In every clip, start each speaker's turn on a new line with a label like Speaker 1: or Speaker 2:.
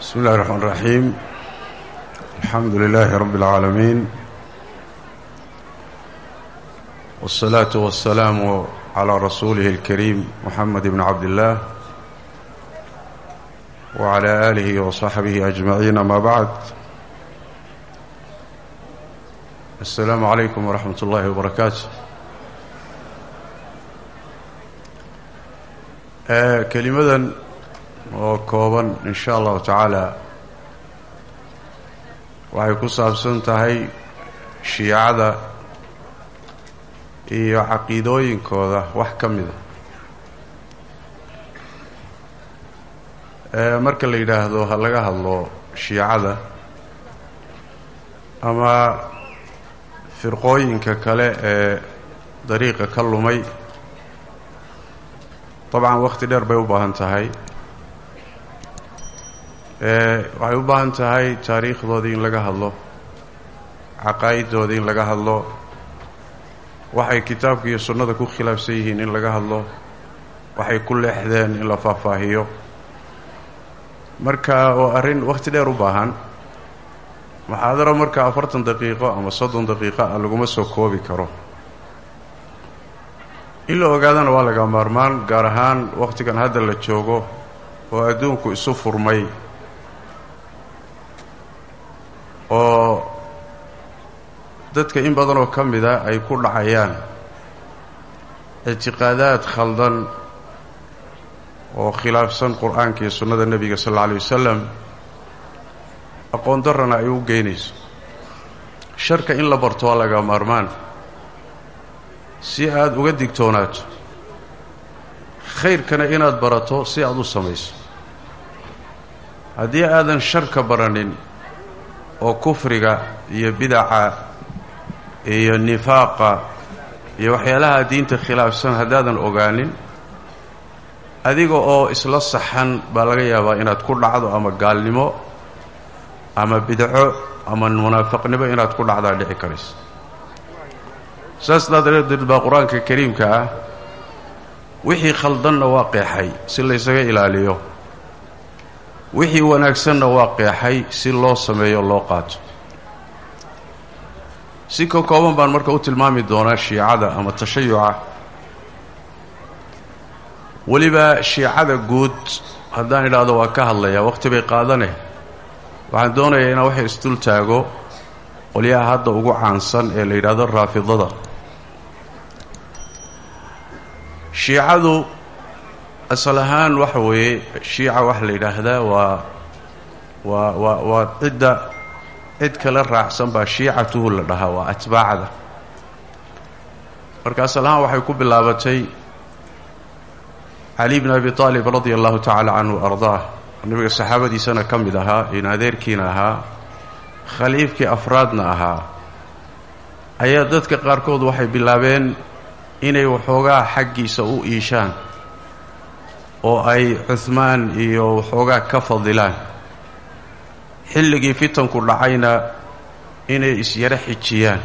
Speaker 1: بسم الله الرحمن الرحيم الحمد لله رب العالمين والصلاة والسلام على رسوله الكريم محمد بن عبد الله وعلى آله وصحبه أجمعين ما بعد السلام عليكم ورحمة الله وبركاته kelimadan oo kooban in sha allahu tacaala waxay ku saabsan tahay shiicada iyo caqiidooyinkooda wax ka mida marka la yidhaahdo ha laga hadlo shiicada ama firqooyinka kale ee dariiqa ka lumay dabcan wakhti dheer bay u baahan tahay waxay u baahan tahay taariikhdoodii in laga hadlo caqaa'iddoodii in laga hadlo waxay kitaabka iyo sunnada ku khilaafsan yihiin in laga hadlo waxay ku leexdeen in la faahfaahiyo. Marka oo arrin wakhti dheer u baahan muxaadaro marka afartan daqiiqo ama soddon daqiiqo ah laguma soo koobi karo. In la ogaadana waa laga maarmaan gaar ahaan wakhtigan hadda la joogo oo adduunku isu furmay dadka in badan oo ka mida ay ku dhacayaan ictiqaadaad khaldan oo khilaafsan qur'aanka iyo sunnada nebiga sal alla alay wasalam aqoon darrana ay u geynayso sharka in la barto waa laga maarmaan. Si aada uga digtoonaato khayrkana inaad barato si aada u samayso. Haddii aadan sharka baranin oo kufriga iyo bidaca iyo nifaaqa iyo waxyaalaha diinta khilaafsan haddaadan ogaanin adiga oo isla saxan baa laga yaabaa inaad ku dhacdo ama gaalnimo ama bidco ama munaafaqnimo inaad ku dhacdaa dhici karaysa saas daadeed baa qur'aanka kariimka ah wixii khaldanna waa qeexay si laysaga ilaaliyo. Wixii wanaagsanna waa qeexay si loo sameeyo loo qaato si ka kooban baan marka u tilmaami doonaa shiicada ama tashayuca. Weliba shiicada guud haddaan idhaahdo waa ka hadlayaa wakhti bay qaadane. Waxaan doonayaa inaan waxay isdul taago qolyaha hadda ugu caansan ee la yidhaahdo raafidada. Shiicadu asal ahaan waxa weeye shiica waxaa la yidhaahdaa waa waa waa waa cidda cid kala raacsan baa shiicatuhu la dhahaa waa atbaacda marka asal ahaan waxay ku bilaabatay cali bn abi aalib radia allahu tacaala canhu ardaah. Nabiga saxaabadiisana ka mid ahaa in adeerkiina ahaa khaliifkii afraadna ahaa. Ayaa dadka qaarkood waxay bilaabeen inay waxoogaa xaggiisa u iishaan oo ay cuhmaan iyo waxoogaa ka fadilaan xilligii fitanku dhacayna inay isyaro xijiyaan.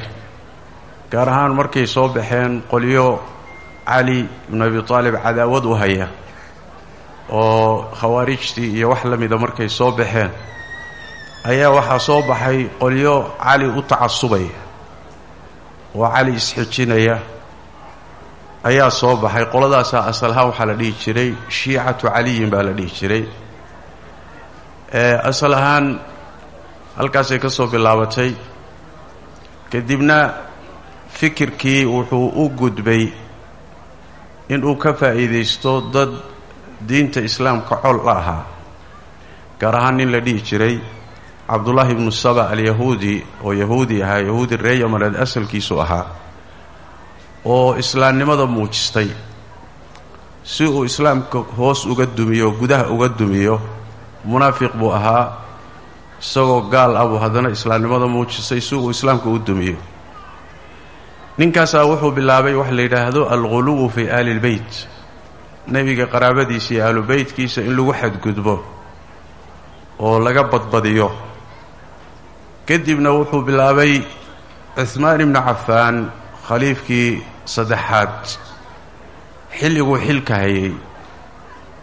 Speaker 1: Gaar ahaan markay soo baxeen qolyo cali ibnu abi taalib cadaawad u haya oo khawaarijtii iyo wax la mida markay soo baxeen ayaa waxaa soo baxay qolyo cali u tacasubaya. Oo cali isxijinaya ayaa soo baxay. Qoladaasaa asal ahaan waxaa la dhihi jiray shiicatu caliyin baa la dhihi jiray. Asal ahaan halkaasay ka soo bilaabatay kadibna fikirkii wuxuu u gudbay inuu ka faa'iidaysto dad diinta islaamka col la ahaa gaar ahaan nin la dhihi jiray cabdullaahi ibnu saba alyahuudi oo yahuudi ahaa yahuudi ree yamaneed asalkiisu ahaa oo islaamnimada muujistay. Si uu islaamka hoos uga dumiyo gudaha uga dumiyo munaafiq buu ahaa isagoo gaal ah buu haddana islaamnimada muujistay si uu islaamka u dumiyo ninkaasaa wuxuu bilaabay waxa la yidhaahdo alghuluwu fii aali lbeyt nebiga qaraabadiisa iyo ahlu beytkiisa in lagu xadgudbo oo laga badbadiyo. Kadibna wuxuu bilaabay cuhmaan ibnu cafaan khaliifkii saddexaad. Xilliguu xilka hayay.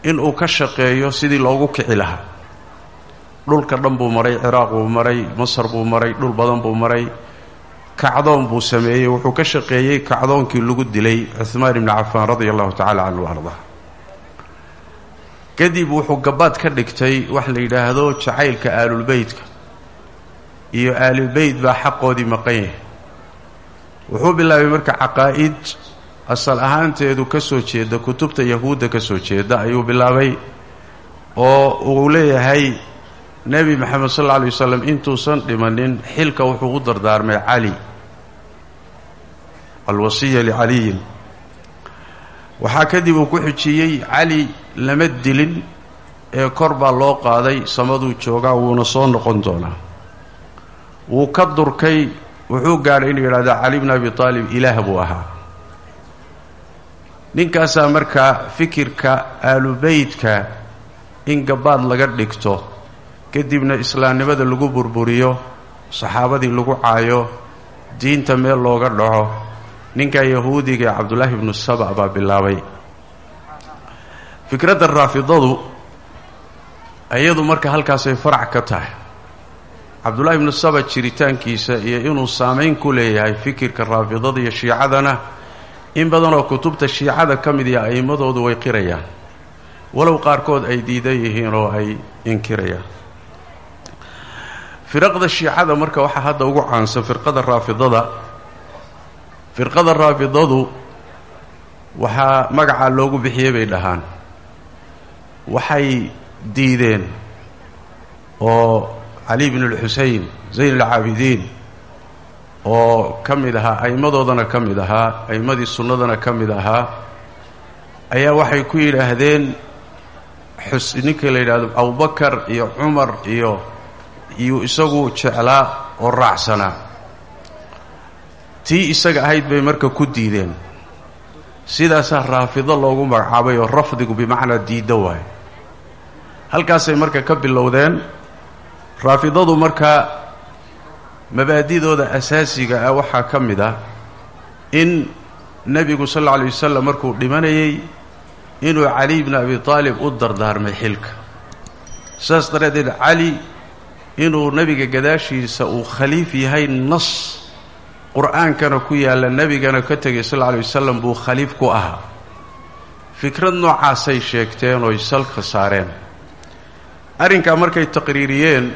Speaker 1: Inuu ka shaqeeyo sidii loogu kici lahaa dhulka dhan buu maray ciraaq buu maray masar buu maray dhul badan buu maray. Kacdoon buu sameeyey wuxuu ka shaqeeyey kacdoonkii lagu dilay cuhmaan ibni cafaan radia allahu tacala canhu ardaa kadib wuxuu gabaad ka dhigtay wax la yidhaahdo jacaylka aalulbeytka iyo aalulbeyt baa xaqoodii maqan yahay. Wuxuu bilaabay marka caqaa'id asal ahaanteedu ka soo jeeda kutubta yahuudda ka soo jeeda ayuu bilaabay oo uu leeyahay nebi maxamed sal alla alay wasalam intuusan dhimanin xilka wuxuu u dardaarmay cali alwasiya licaliyin waxaa kadib uu ku xijiyey cali lama dilin ee kor baa loo qaaday samaduu joogaa wuuna soo noqon doonaa. Wuu ka durkay wuxuu gaadhay inuu yidhahda cali bn abi aalib ilaah buu ahaa. Ninkaasaa markaa fikirka aalubeytka in gabaad laga dhigto kadibna islaamnimada lagu burburiyo saxaabadii lagu caayo diinta meel looga dhaco. Ninkaa yahuudiga ee cabdullaahi ibnu saba baa bilaabay. Fikradda raafidadu iyadu marka halkaasay farac ka tahay. Cabdullaahi ibnu saba jiritaankiisa iyo inuu saamayn ku leeyahay fikirka raafidada iyo shiicadana in badanoo kutubta shiicada ka mid iyo a'immadoodu way qirayaan. Walow qaarkood ay diidan yihiin oo ay inkirayaan firaqda shiicada marka waxaa hadda ugu caansan firqada raafidada. Firqada raafidadu waxaa magacaa loogu bixiyey bay dhahaan. Waxay diideen oo cali bn اlxusein zayn alcaabidiin oo ka mid ahaa a'immadoodana ka mid ahaa a'immadii sunnadana ka mid ahaa ayaa waxay ku yidhaahdeen xus ninka la yidhahdo abubakar iyo cumar iyo iyuu isagu jeclaa oo raacsanaa tii isaga ahayd bay marka ku diideen. Sidaasaa raafido loogu magacaabay oo rafdigu bimacnaa diiddo waayo halkaasay marka ka bilowdeen raafidadu markaa mabaadidooda asaasiga ah waxaa ka mid ah in nebigu sal alla alay wasalam markuu dhimanayay inuu cali bni abi aalib u dardaarmay xilka. Saas daraaddeed cali inuu nebiga gadaashiisa uu khaliif yahay nas qur'aankana ku yaalla nebigana ka tegay sal alay wasalam buu khaliif ku ahaa. Fikrad noocaasay sheegteen oy salka saareen. Arrinkaa markay taqriiriyeen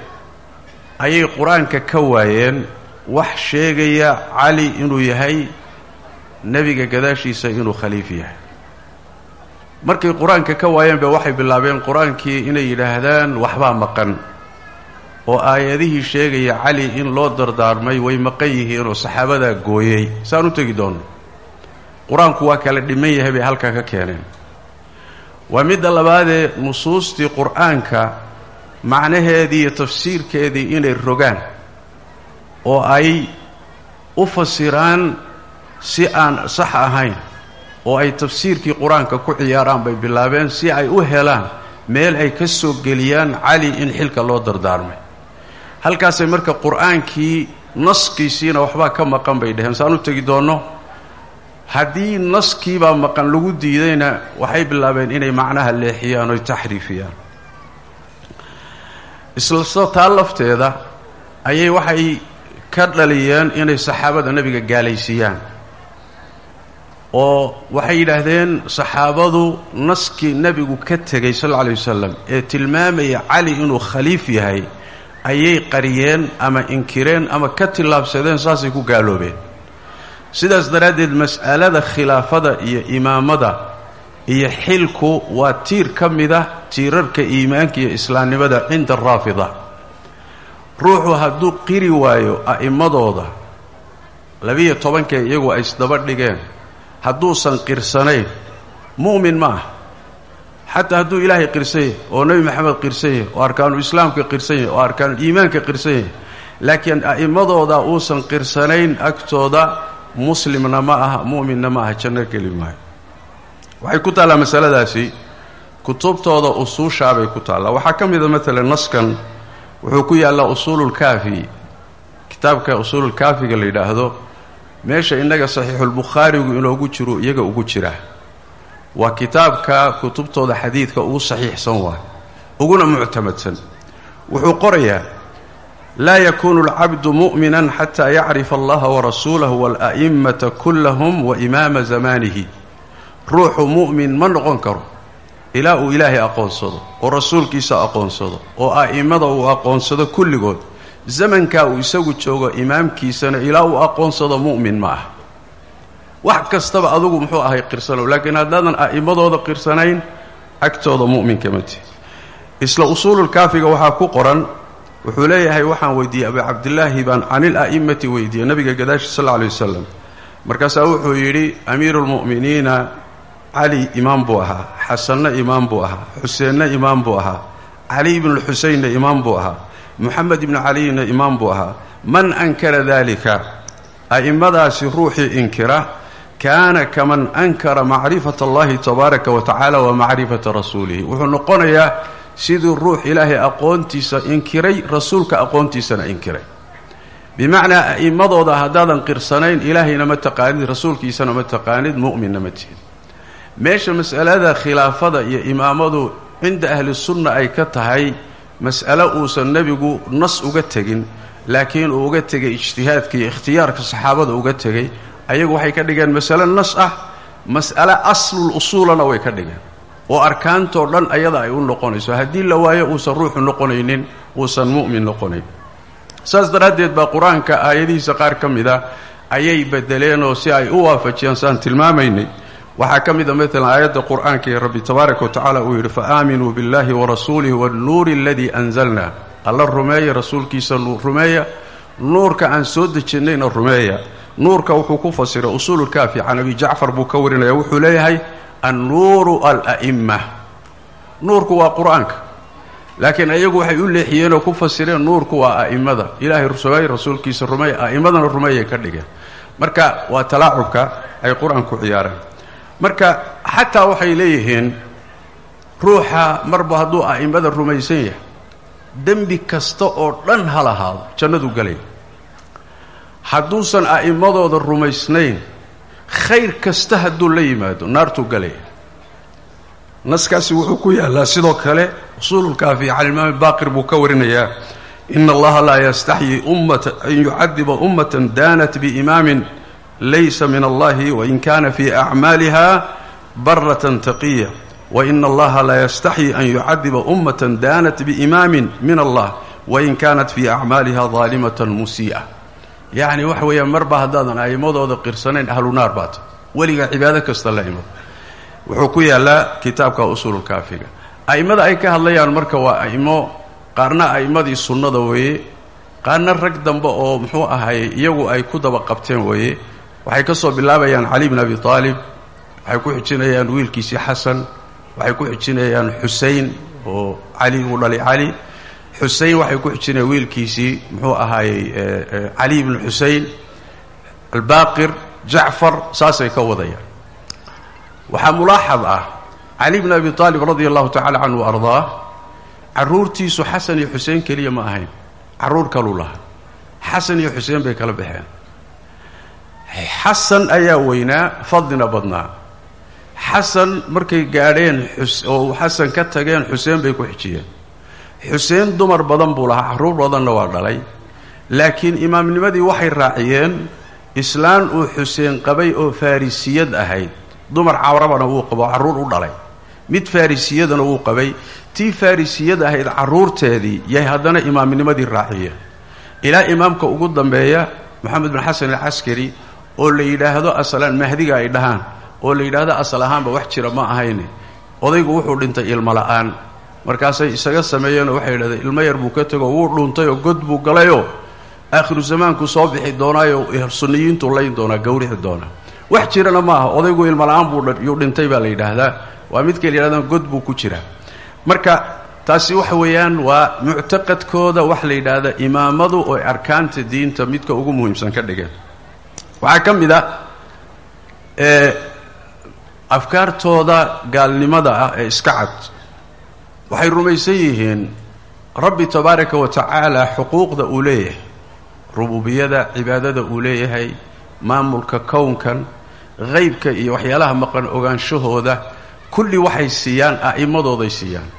Speaker 1: ayay qur'aanka ka waayeen wax sheegaya cali inuu yahay nebiga gadaashiisa inuu khaliif yahay. Markay qur'aanka ka waayeen ba waxay bilaabeen qur'aankii inay yidhaahdaan waxbaa maqan oo aayadihii sheegaya cali in loo dardaarmay way maqan yihiin oo saxaabadaa gooyey. Saan u tegi doonno. Qur'aanku waa kala dhiman yahay bay halkaa ka keeneen. Waa midda labaadee nusuustii qur'aanka macnaheedii iyo tafsiirkeedii inay rogaan oo ay u fasiraan si aan sax ahayn oo ay tafsiirkii qur'aanka ku ciyaaraan bay bilaabeen si ay u helaan meel ay ka soo geliyaan cali in xilka loo dardaarmay halkaasay marka qur'aankii naskiisiina waxbaa ka maqan bay dheheen saan u tegi doonno haddii naskiibaa maqan lagu diidayna waxay bilaabeen inay macnaha leexiyaan oy taxriifiyaan. Isla taa lafteeda ayay waxay ka dhaliyeen inay saxaabada nebiga gaalaysiiyaan. Oo waxay yidhaahdeen saxaabadu naskii nebigu ka tegay sal alla alay wasalam ee tilmaamaya cali inuu khaliif yahay ayay qariyeen ama inkireen ama ka tillaabsadeen saasay ku gaaloobeen. Sidaas daraaddeed mas'alada khilaafada iyo imaamada iyo xilku waa tiir ka mid ah tiirarka iimaanka iyo islaamnimada cinda araafida ruuxu hadduu qiri waayo a'immadooda labiyo tobankee iyagu ay isdaba dhigeen hadduusan qirsanayn mu'min ma ah xataa hadduu ilaahay qirsan yahay oo nebi maxamed qirsan yahay oo arkaanu islaamka qirsan yahay oo arkaanu iimaanka qirsan yahay laakiin a'immadooda uusan qirsanayn agtooda muslimna ma aha mu'minna ma aha janno geli maayo. Waxay ku taallaa masaladaasi kutubtooda usuushaabay ku taallaa. Waxaa ka mida maalan naskan wuxuu ku yaallaa usuululkaafi kitaabka usuululkaafiga la yidhaahdo meesha innaga saxiixulbukhaarigu inoogu jiro iyaga ugu jira waa kitaabka kutubtooda xadiidka ugu saxiixsan waay uguna muctamadsan. Wuxuu qorayaa laa yakuunu alcabdu mu'minan xataa yacrifa allaha warasuulahu waala'immata kullahum wa imaama zamaanihi. Ruuxu mu'min ma noqon karo ilaa uu ilaahay aqoonsado oo rasuulkiisa aqoonsado oo a'immada uu aqoonsado kulligood. Zamankaa uu isagu joogo imaamkiisana ilaa uu aqoonsado mu'min ma ah wax kastaba adugu muxuu ahay qirsanow laakiin haddaadan a'immadooda qirsanayn agtooda mu'minka ma tihi isla usuululkaafiga waxaa ku qoran wuxuu leeyahay waxaan weydiiyey abu cabdilaahi baan canil a'immati weydiiyey nabiga gadaashi sal alla lay wasalam markaasaa wuxuu yidhi amiiruulmu'miniina cali imaam buu ahaa xasanna imaam buu ahaa xuseenna imaam buu ahaa cali ibnulxuseynna imaam buu ahaa moxamed ibnu caliyna imaam buu ahaa. Man ankara daalika? A'immadaasi ruuxii inkira kaana kaman ankara macrifata allahi tabaaraka wa tacaala wa macrifata rasuulihi. Wuxuu noqonayaa siduu ruux ilaahay aqoontiisa inkiray rasuulka aqoontiisana inkiray. Bimacnaa a'immadooda haddaadan qirsanayn ilaahayna ma taqaanid rasuulkiisana ma taqaanid mu'minna ma tihin meesha mas'alada khilaafada iyo imaamadu cinda ahli sunna ay ka tahay mas'alo uusan nebigu nas uga tegin laakiin uu uga tegay ijtihaadka iyo ikhtiyaarka saxaabada uga tegay ayagu waxay ka dhigeen masale nas ah mas'ale aslul usuulana way ka dhigeen. Oo arkaantoo dhan ayada ay u noqonayso. Haddii la waayo uusan ruuxu noqonaynin uusan mu'min noqonayn. Saas daraaddeed baa qur'aanka aayadihiisa qaar ka mid a ayay bedeleenoo si ay u waafajiyaan saan tilmaamaynay. Waxaa ka mid a maalan aayadda qur'aanka ee rabbi tabaaraka wa tacaala uu yidhi fa aaminuu biاllahi warasuulihi waannuuri aladii anzalna. Alla rumeeya rasuulkiisa rumeeya. Nuurka aan soo dejinnayna rumeeya nuurka wuxuu ku fasiray usuululkaafi can abi jacfar buu ka warinaya wuxuu leeyahay annuuru ala'imma. Nuurku waa qur'aanka. Laakiin ayagu waxay u leexiyeenoo ku fasireen nuurku waa a'immada. Ilaahay rumeey rasuulkiisa rumeey a'immadana rumeeyay ka dhigeen. Marka waa talaacubka ay qur'aanku ciyaareen. Marka xataa waxay leeyihiin ruuxa marba hadduu a'immada rumaysan yahay dembi kasta oo dhan ha lahaado jannadu galay hadduusan a'immadooda rumaysnayn khayr kasta hadduu la yimaado naartuu galaya naskaasi wuxuu ku yaallaa sidoo kale usuululkaafi can imaam baaqir buu ka warinayaa ina allaha laa yastaxyi ummata an yucadiba ummatan daanat biimaamin laysa min allahi wain kana fi acmaaliha baratan taqiya. Waina allaha laa yastaxyi an yucadiba ummatan daanat biimaamin min allah wain kanat fi acmaaliha daalimatan musii'a yacni waxa weeyaan marba haddaadan a'immadooda qirsanayn ahlu naar baata weligaa cibaado kasta la imado wuxuu ku yaallaa kitaabka usuululkaafiga a'immada ay ka hadlayaan marka waa a'immo qaarna a'immadii sunnada weeye qaarna rag dambe oo muxuu ahay iyagu ay ku daba qabteen weeye. Waxay ka soo bilaabayaan cali bn abi aalib waxay ku xijinayaan wiilkiisii xasan waxay ku xijinayaan xusein oo cali uu dhalay cali xusein waxay ku xijinayaan wiilkiisii muxuu ahaayey cali ibnu xusein albaaqir jacfar saasay ka wadayaan. Waxaa mulaaxad ah cali bn abi aalib radia allahu tacala canhu wa ardaah carruurtiisu xasan iyo xuseen keliya ma ahayn. Carruur kaluu lahaa. Xasan iyo xuseen bay kala baxeen. Xasan ayaa weynaa fadlina badnaa. Xasan markay gaadheen oo xasan ka tageen xuseen bay ku xijiyeen xuseen dumar badan buu lahaa carruur badanna waa dhalay. Laakiin imaamnimadii waxay raaciyeen islaan uu xuseen qabay oo farrisiyad ahayd. Dumar cawrabana wuu qabo carruur u dhalay. Mid farrisiyadana wuu qabay. Tii farrisiyad ahayd carruurteedii yay haddana imaamnimadii raaciyeen. Ilaa imaamka ugu dambeeya moxamed bin xasan alcaskari oo la yidhaahdo asalaan mahdiga ay dhahaan oo la yidhaahdo asal ahaanba wax jira ma ahayne. Odaygu wuxuu dhintay ilmo la'aan markaasay isaga sameeyeenoo waxay yidhahdeen ilmo yar buu ka tego wuu dhuuntay oo god buu galayoo aakhiru zamaanku soo bixi doonaayo sunniyiintu layn doonaa gawrixi doonaa. Wax jirana ma aha odaygu ilmo la'aan buuyuu dhintay baa la yidhaahdaa. Waa midkay la yidhahdaan god buu ku jiraa. Marka taasi waxa weeyaan waa muctaqadkooda waxa la yidhaahdaa imaamadu oo arkaanta diinta midka ugu muhiimsan ka dhigeen. Waxaa ka mid a afkaartooda gaalnimada ah ee iska cad waxay rumaysan yihiin rabbi tabaaraka wa tacaala xuquuqda uu leeyahay rububiyada cibaadada uu leeyahay maamulka kownkan haybka iyo waxyaalaha maqan ogaanshahooda kulli waxay siiyaan a'immadooday siiyaan.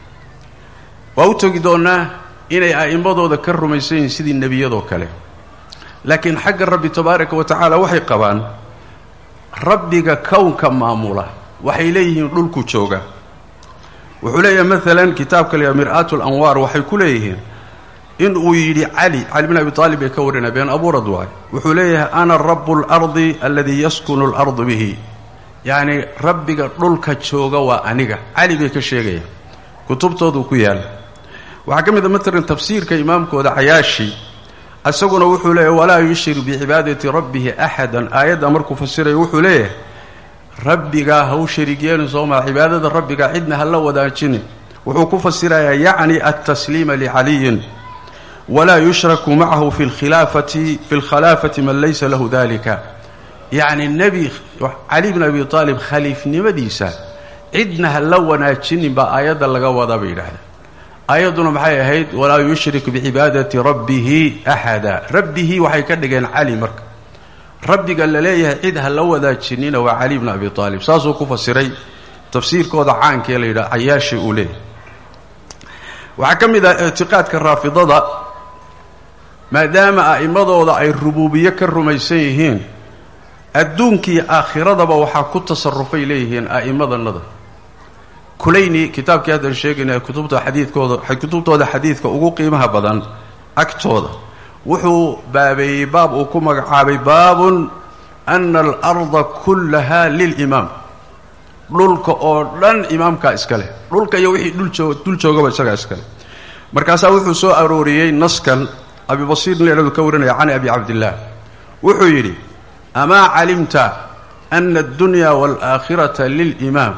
Speaker 1: Waa u tegi doonnaa inay a'immadooda ka rumaysan yihiin sidii nebiyadoo kale. Laakiin xagga rabbi tabaaraka wa tacaala waxay qabaan rabbiga kownka maamula waxay leeyihiin dhulku jooga wuxuu leeyahay maalan kitaabka la mir'aatu lanwaar waxay ku leeyihiin in uu yidhi cali cali bin abi aalib bay ka warinaya been abuurad waay. Wuxuu leeyahay ana rabu اlardi aladii yaskunu اlardu bihi. Yacni rabbiga dhulka jooga waa aniga. Cali bay ka sheegayaan. Kutubtoodu ku yaalla waxaa ka mid a maalan tafsiirka imaamkooda cayaashi isaguna wuxuu leeyahay walaa yushrik bicibaadati rabbihi axada aayadda markuu fasirayo wuxuu leeyahay rabbigaa ha u shariig cibaadada rabbigaa cidna ha la wadaajinin wuxuu ku fasirayaa yacni altasliima licaliyin walaa yushraku macahu fi lkhilaafati fi lkhalaafati man laysa lahu dalika yacni nebi cali bn abi aalib khaliifnimadiisa cidna ha la wanaajinin baa aayadda laga wadaa bay yidhahdeen aayadduna maxay ahayd walaa yushrik bicibaadati rabbihi axada rabbihi waxay ka dhigeen cali marka rabbiga la leeyahay cid ha la wadaajinina waa cali bn abi aalib saasuu ku fasiray tafsiirkooda caankee la yidhaha cayaashi uu leeyahay. Waxaa ka mid ah ictiqaadka raafidada maadaama a'immadooda ay rubuubiye ka rumaysan yihiin adduunkiiyo aakhiradaba waxaa ku tasarufay leeyihiin a'immadanada kulayni kitaabkii haddaan sheegaynaa kutubta xadiidkooda kutubtooda xadiidka ugu qiimaha badan agtooda wuxuu baabeeyey baab uu ku magacaabay baabun ana alarda kullaha lilimaam. Dhulka oo dhan imaamkaa iska leh. Dhulka iyo wixii dhuloo dul joogaba isagaa iska leh. Markaasaa wuxuu soo arooriyey naskan abibasiir leeladu ka warinaya can abi cabdillaah wuxuu yidhi amaa calimta ana addunya waalaakhirata lilimaam?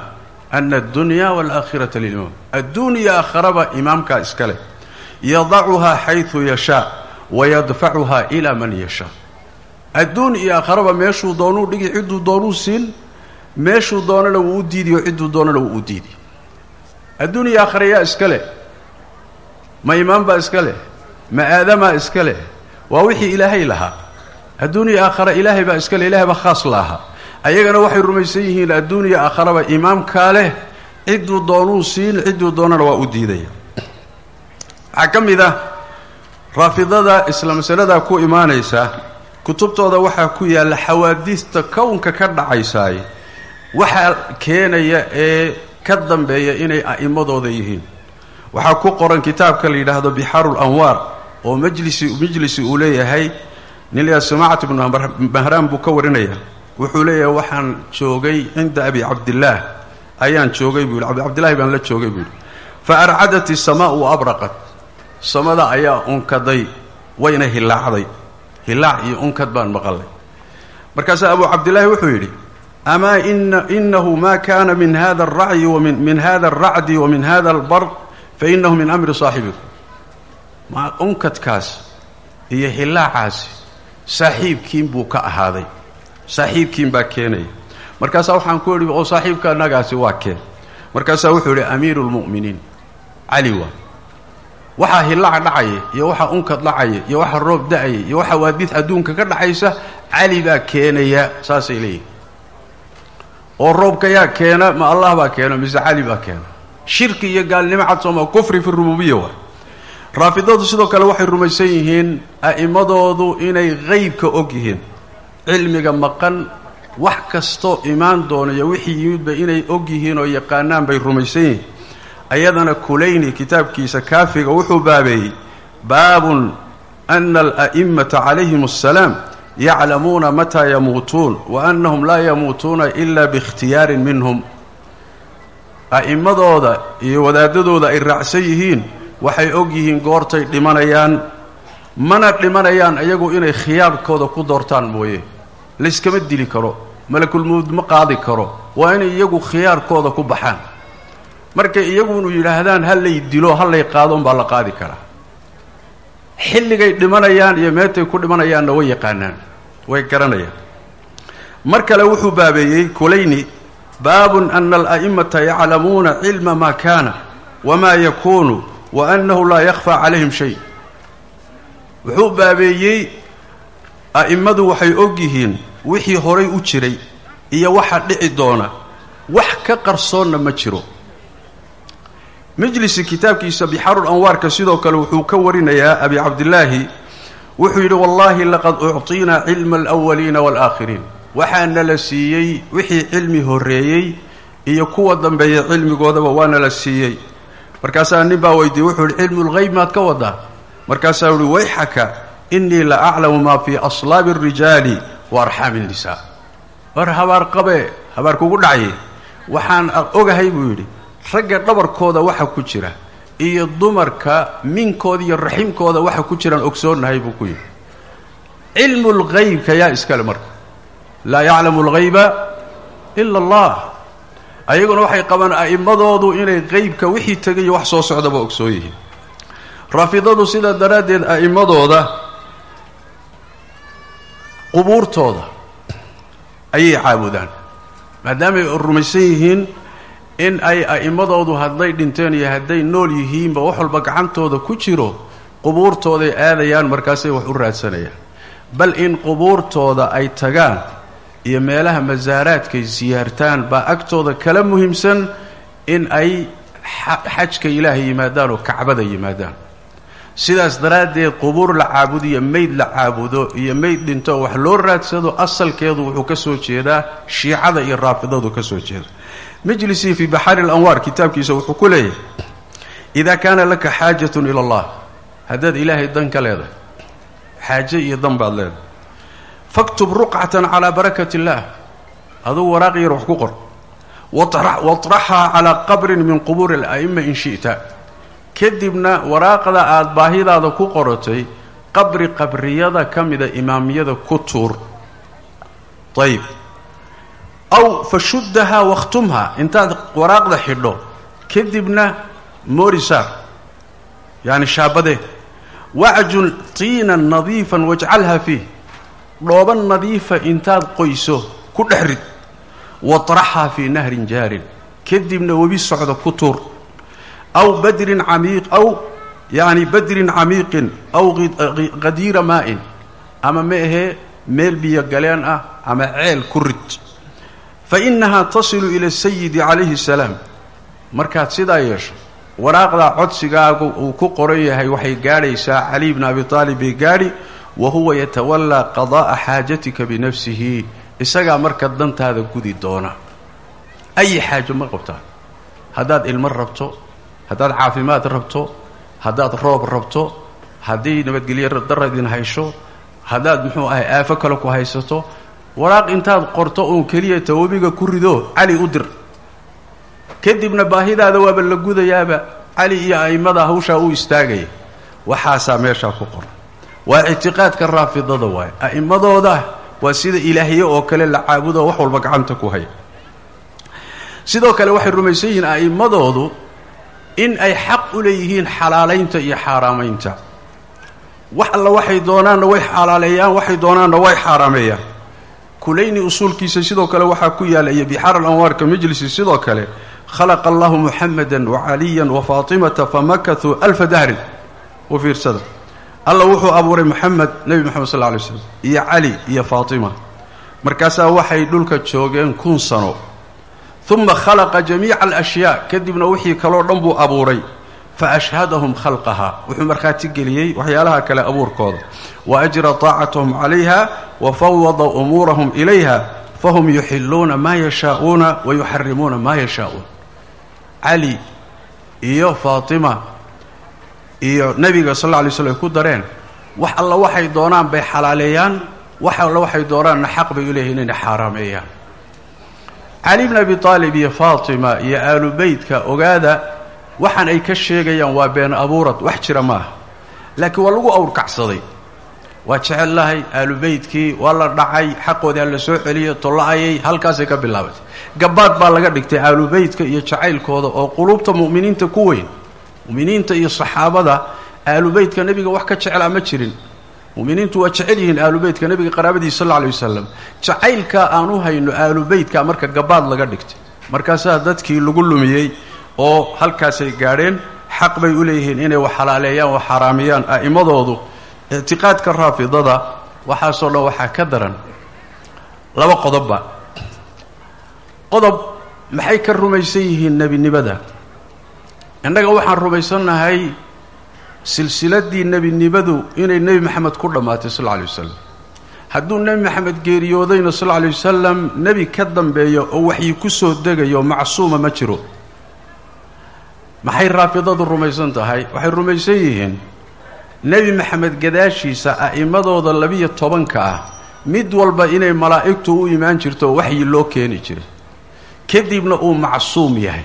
Speaker 1: Ana addunya waalaakhirata lilimaam. Adduuniya aakharaba imaamkaa iska leh. Yadacuhaa xaysu yashaa wayadfacuhaa ilaa man yashaa adduun iyo aakharaba meeshuu doonuu dhigi cidduu doonuu siin meeshuu doonana wuu u diidiyo cidduu doonana wuu u diidi. Adduun iyo aakhara yaa iska leh ma imaam baa iska leh ma aadamaa iska leh waa wixii ilaahay lahaa. Adduun iyo aakhara ilaahay baa iska leh ilahay baa khaas la ahaa ayagana waxay rumaysan yihiin adduun iyo aakharaba imaamkaa leh cidduu doonuu siin cidduu doonana waa u diidaya. Waxaa ka mid ah raafidada isla masaladaa ku imaanaysa kutubtooda waxaa ku yaalla xawaadiista kownka ka dhacaysaay waxaa keenaya ee ka dambeeya inay a'immadooda yihiin. Waxaa ku qoran kitaabka la yidhaahdo bixaaru lanwaar oo majlisi majlisi uu leeyahay nin layaa samacat ibnu mahraan buu ka warinaya. Wuxuu leeyahay waxaan joogay cinda abi cabdillaah ayaan joogay buu yidhi. Abi cabdillahi baan la joogay buu yidhi. Fa arcadat isamaau wa abraqat samada ayaa unkaday wayna hilaacday hilaac iyo unkad baan maqalay. Markaasaa abu cabdillaahi wuxuu yidhi amaa ina inahu ma kana min hada aracyi wamin min hada alracdi wa min hada albarq fa inahu min amri saaxibikum ma unkadkaas iyo hilaacaasi saaxiibkiin buu ka ahaaday. Saaxiibkiin baa keenaya markaasaa waxaan ku idhi oo saaxiibka annagaasi waa keen. Markaasaa wuxuu yidhi amiiru lmu'miniin cali waa waxaa hilaac dhacaya iyo waxaa unkad dhacaya iyo waxaa roob da'aya iyo waxaa waadid adduunka ka dhaxaysa cali baa keenaya saasay leeyihiin oo roobka yaa keena ma allah baa keena mise cali baa keena shirki iyo gaalnimo cad sooma kufri fi rububiya waay raafidadu sidoo kale waxay rumaysan yihiin a'immadoodu inay qeybka og yihiin. Cilmiga maqan wax kastoo imaan doonaya wixii yimidba inay og yihiin oo yaqaanaan bay rumaysan yihiin ayadana kulayni kitaabkiisa kaafiga wuxuu baabeeyey baabun ana ala'imata calayhim assalaam yaclamuuna mataa yamuutuun wa annahum laa yamuutuuna ila biikhtiyaarin minhum. A'immadooda iyo wadaadadooda ay raacsan yihiin waxay og yihiin goortay dhimanayaan mana dhimanayaan iyagu inay khiyaarkooda ku doortaan mooye. Layskama dili karo malakulmawd ma qaadi karo waa inay iyagu khiyaarkooda ku baxaan markay iyagunu yidhaahdaan ha lay dilo ha lay qaado unbaa la qaadi karaa xilligay dhimanayaan iyo meetay ku dhimanayaanna way yaqaanaan way garanayaan. Mar kale wuxuu baabeeyey kulayni baabun ana ala'imata yaclamuuna cilma maa kaana wamaa yakuunu wa annahu laa yakhfaa calayhim shay. Wuxuu baabeeyey a'immadu waxay og yihiin wixii horay u jiray iyo waxa dhici doona wax ka qarsoonna ma jiro majlisi kitaabkiisa bixaarul anwaarka sidoo kale wuxuu ka warinayaa abi cabdillaahi wuxuu yidhi wallaahi laqad ucطinaa cilma alawaliina waalaakhiriin waxaana la siiyey wixii cilmi horreeyey iyo kuwa dambeeya cilmigoodaba waana la siiyey. Markaasaa nin baa weydiiyey wuxuu yihi cilmu lgeyb maad ka wadaa. Markaasaa uhi wayxaka inii la aclamu maa fii aslaabi arijaali wa arxaami nnisaa war habaar qabee habaar kugu dhacye waxaan ogahay buu yidhi ragga dhabarkooda waxa ku jira iyo dumarka minkooda iyo raximkooda waxa ku jiraan ogsoonnahay buu ku yidhi. Cilmu lgeybka yaa iskale marka. Laa yaclamu lgayba ila allah. Ayaguna waxay qabaan a'immadoodu inay qeybka wixii tegayo wax soo socdaba ogsoon yihiin. Raafidadu sidaa daraaddeed a'immadooda qubuurtooda ayay caabudaan. Maadaamay rumaysan yihiin in ay a'immadoodu hadday dhinteen iyo hadday nool yihiinba wax walba gacantooda ku jiro qubuurtooday aadayaan markaasay wax u raadsanayaan. Bal in qubuurtooda ay tagaan iyo meelaha masaaraadkay siyaartaan baa agtooda kala muhiimsan in ay xajka ilaahay yimaadaan oo kacbada yimaadaan. Sidaas daraaddeed qubuur la caabudiyo meyd la caabudo iyo meyd dhinto wax loo raadsado asalkeedu wuxuu ka soo jeedaa shiicada iyo raafidadu ka soo jeeda majlisii fii baxaari alanwaar kitaabkiisa wuxuu ku leeyahay idaa kaana laka xaajatun ila allah. Haddaad ilaahay dan ka leedahay xaaje iyo dan baad leedahay. Faktub ruqcatan calaa barakat illaah aduu waraaq yar wax ku qor. Watraxhaa calaa qabrin min qubuuri ala'ima in shi'ta. Kadibna waraaqda aada baahidaada ku qoratay qabri qabriyada ka mida imaamiyada ku tuur. Ayib aw fashuddahaa wakhtumhaa intaad waraaqda xidho kadibna moorisaar yacni shaabadee wacjun tiinan nadiifan wajcalha fiih dhooban nadiifa intaad qoyso ku dhex rid watraxhaa fii nahrin jaarin kadibna webi socda ku tuur aw badrin camiiq aw yacni badrin camiiqin aw qadiira maa'in ama ma ahee meel biyo galeen ah ama ceel ku rid fa innahaa tasilu ila sayidi calayhi salaam markaad sidaa yeesho waraaqdaa codsigaagu uu ku qoran yahay waxay gaadhaysaa cali bna abi taalib bay wa huwa yatawallaa qadaa'a xaajatika binafsihi isagaa marka dantaada gudi doona ayi xaajo ma qabtaa haddaad ilmo rabto haddaad caafimaad rabto haddaad roob rabto haddii nabadgelyo dara idin haysho haddaad muxuu ahay aafo kale ku haysato waraaq intaad qorto uun keliya tawabiga ku rido cali u dir. Kadibna baahidaada waaba la gudayaaba cali iyo a'immada hawshaa u istaagaya. Waxaasaa meeshaa ku qoran. Waa ictiqaadka raafidada waaye. A'immadooda waa sida ilaahye oo kale la caabudo wax walba gacanta ku haya. Sidoo kale waxay rumaysan yihiin a'immadoodu in ay xaq u leeyihiin xalaalaynta iyo xaaraamaynta. Wax alla waxay doonaanna way xalaaleeyaan waxay doonaanna way xaaraameeyaan kulayni usuulkiisa sidoo kale waxaa ku yaalla iyo bixaar alanwaarka majlisi sidoo kale khalaqa allahu muxameda wacaliyan wa faatimata famakahuu alfa dahrin u fiirsada alla wuxuu abuuray moxamed nebi moxamed sal lla alay slam iyo cali iyo faatima. Markaasaa waxay dhulka joogeen kun sano. Uma khalaqa jamiica alashyaa kadibna wixii kaloo dhan buu abuuray fa ashhadahum khalqaha wuxuu markhaati geliyey waxyaalaha kale abuurkooda wa ajra taacatahum calayha wa fawada umuurahum ilayha fahum yuxiluuna maa yashaa'uuna wa yuxarimuuna maa yashaa'uun cali iyo faatima iyo nebiga sal alla lay slam ay ku dareen wax alla waxay doonaan bay xalaaleeyaan wax alla waxay doonaanna xaq bay u leeyihiin inay xaaraameeyaan cali bn abi aalib iyo faatima iyo aalu beytka ogaada waxaan ay ka sheegayaan waa been abuurad wax jira ma aha laakiin waa lagu awrkacsaday waa jecel lahay aalu beytkii waa la dhacay xaqoodii ha la soo celiyo tolla-ayay halkaasay ka bilaabatay. Gabaad baa laga dhigtay aalu beytka iyo jacaylkooda oo qulubta mu'miniinta ku weyn. Mu'miniinta iyo saxaabada aalu beytka nebiga wax ka jeclaa ma jirin. Muminiintu waa jecel yihiin aalu beytka nebiga qaraabadiisa sal lla alay wasalam jacaylka aan u hayno aalu beytka marka gabaad laga dhigtay. Markaasaa dadkii lagu lumiyey oo halkaasay gaadheen xaq bay u leeyihiin inay wax xalaaleeyaan wax xaaraamiyaan a'immadoodu ictiqaadka raafidada waxaasoo dhan waxaa ka daran laba qodobba qodob maxay ka rumaysan yihiin nebinimada? Innaga waxaan rumaysannahay silsiladdii nebinimadu inay nebi maxamed ku dhammaatay sal alay wasalam hadduu nebi maxamed geeriyoodayna sal alla alay wasalam nebi ka dambeeya oo waxyi ku soo degayo macsuuma ma jiro maxay raafidadu rumaysan tahay? Waxay rumaysan yihiin. Nebi maxamed gadaashiisa a'immadooda labiyo tobanka ah mid walba inay malaa'igtu u imaan jirto oo waxyi loo keeni jiray. Kadibna uu macsuum yahay.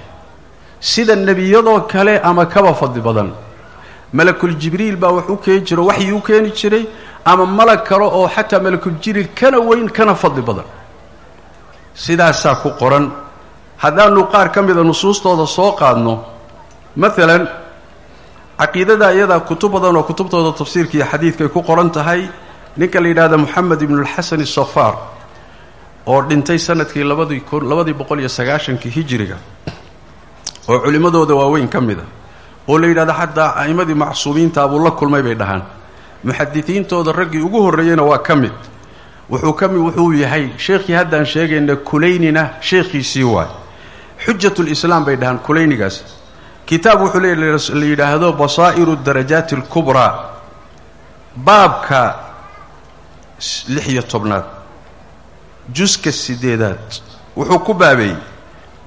Speaker 1: Sida nebiyadoo kale ama kaba fadli badan. Malakul jibriil baa wax u keeni jiro waxyi u keeni jiray ama malag kale oo xataa malakul jibriil kana weyn kana fadli badan. Sidaasaa ku qoran. Haddaanu qaar ka mida nusuustooda soo qaadno maalan caqiidada iyadaa kutub badan oo kutubtooda tafsiirka iyo xadiidkaay ku qoran tahay ninka la yidhahda moxamed ibnulxasan isafaar oo dhintay sannadkii labadii kun labadii boqol sagaashankii hijiriga oo culimmadooda waaweyn ka mid a oo la yidhahdo xataa a'immadii macsuumiintaa buu la kulmay bay dhahaan. Muxadisiintooda raggii ugu horreeyeyna waa ka mid. Wuxuu ka mid wuxuu yahay sheekhii haddaan sheegayna kulaynina sheekhiisii waay. Xujatulislaam bay dhahaan kulaynigaas kitaab wuxuu le la yidhaahdo basaa'iru darajaati alkubraa baabka lix iyo tobnaad juska sideedaad wuxuu ku baabeeyey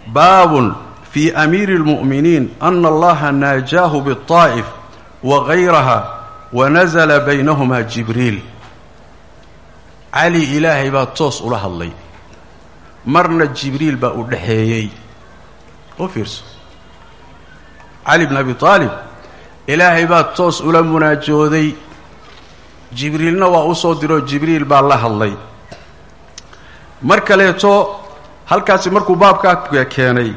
Speaker 1: baabun fii amiiri اlmu'miniin ana allaha naajaahu biاطaa'if wa gayraha wa nasala baynahumaa jibriil cali ilaahay baa toos ula hadlay marna jibriil baa u dhexeeyey u fiirso cali bn abi aalib ilaahay baa toos ula munaajooday. Jibriilna waa u soo diroo jibriil baa la hadlay. Mar kaleeto halkaasi markuu baabkaa keenay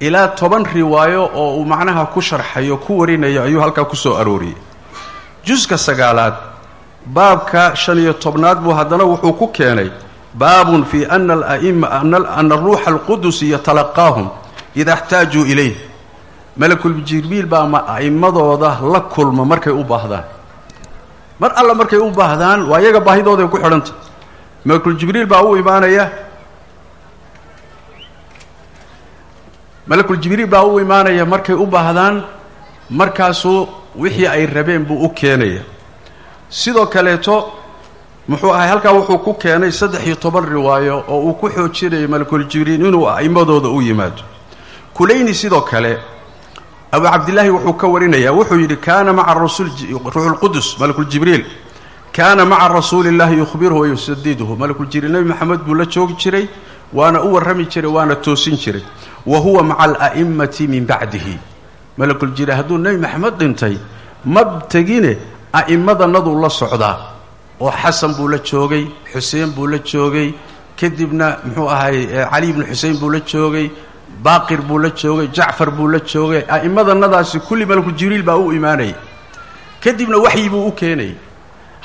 Speaker 1: ilaa toban riwaayo oo uu macnaha ku sharxayo ku warinayo ayuu halkaa ku soo arooriyey. Juska sagaalaad baabka shan iyo tobnaad buu haddana wuxuu ku keenay baabun fii ana ala'ima ana ruuxa alqudusi yatalaqaahum ida اxtaajuu ilayh malakul jibriil baa ma a'immadooda la kulma markay u baahdaan. Mar alla markay u baahdaan waa iyaga baahidooday ku xidhanta. Malakul jibriil baa u imaanaya malakul jibriil baa u imaanaya markay u baahdaan markaasuu wixii ay rabeen buu u keenaya. Sidoo kaleeto muxuu ahay halkaa wuxuu ku keenay saddex iyo toban riwaayo oo uu ku xoojinayo malakul jibriil inuu a'immadooda u yimaado. Kulayni sidoo kale abu cabdillaahi wuxuu ka warinayaa wuxuu yidhi kaana maca ruuxulqudus malakuljibriil kaana maca rasuuli illahi yukhbiruhu wa yusadiduhu. Malakuljibriil nebi maxamed buu la joogi jiray waana u warrami jiray waana toosin jiray. Wa huwa maca ala'immati min bacdihi. Malakuljibriil hadduu nebi maxamed dhintay ma tegine a'immadanaduu la socdaa oo xasan buu la joogay xuseen buu la joogay kadibna muxuu ahay cali ibnu xusein buu la joogay baaqir buu la joogay jacfar buu la joogay a'immadanadaasi kulli malaku jibriil baa u imaanayay kadibna waxyi buu u keenayay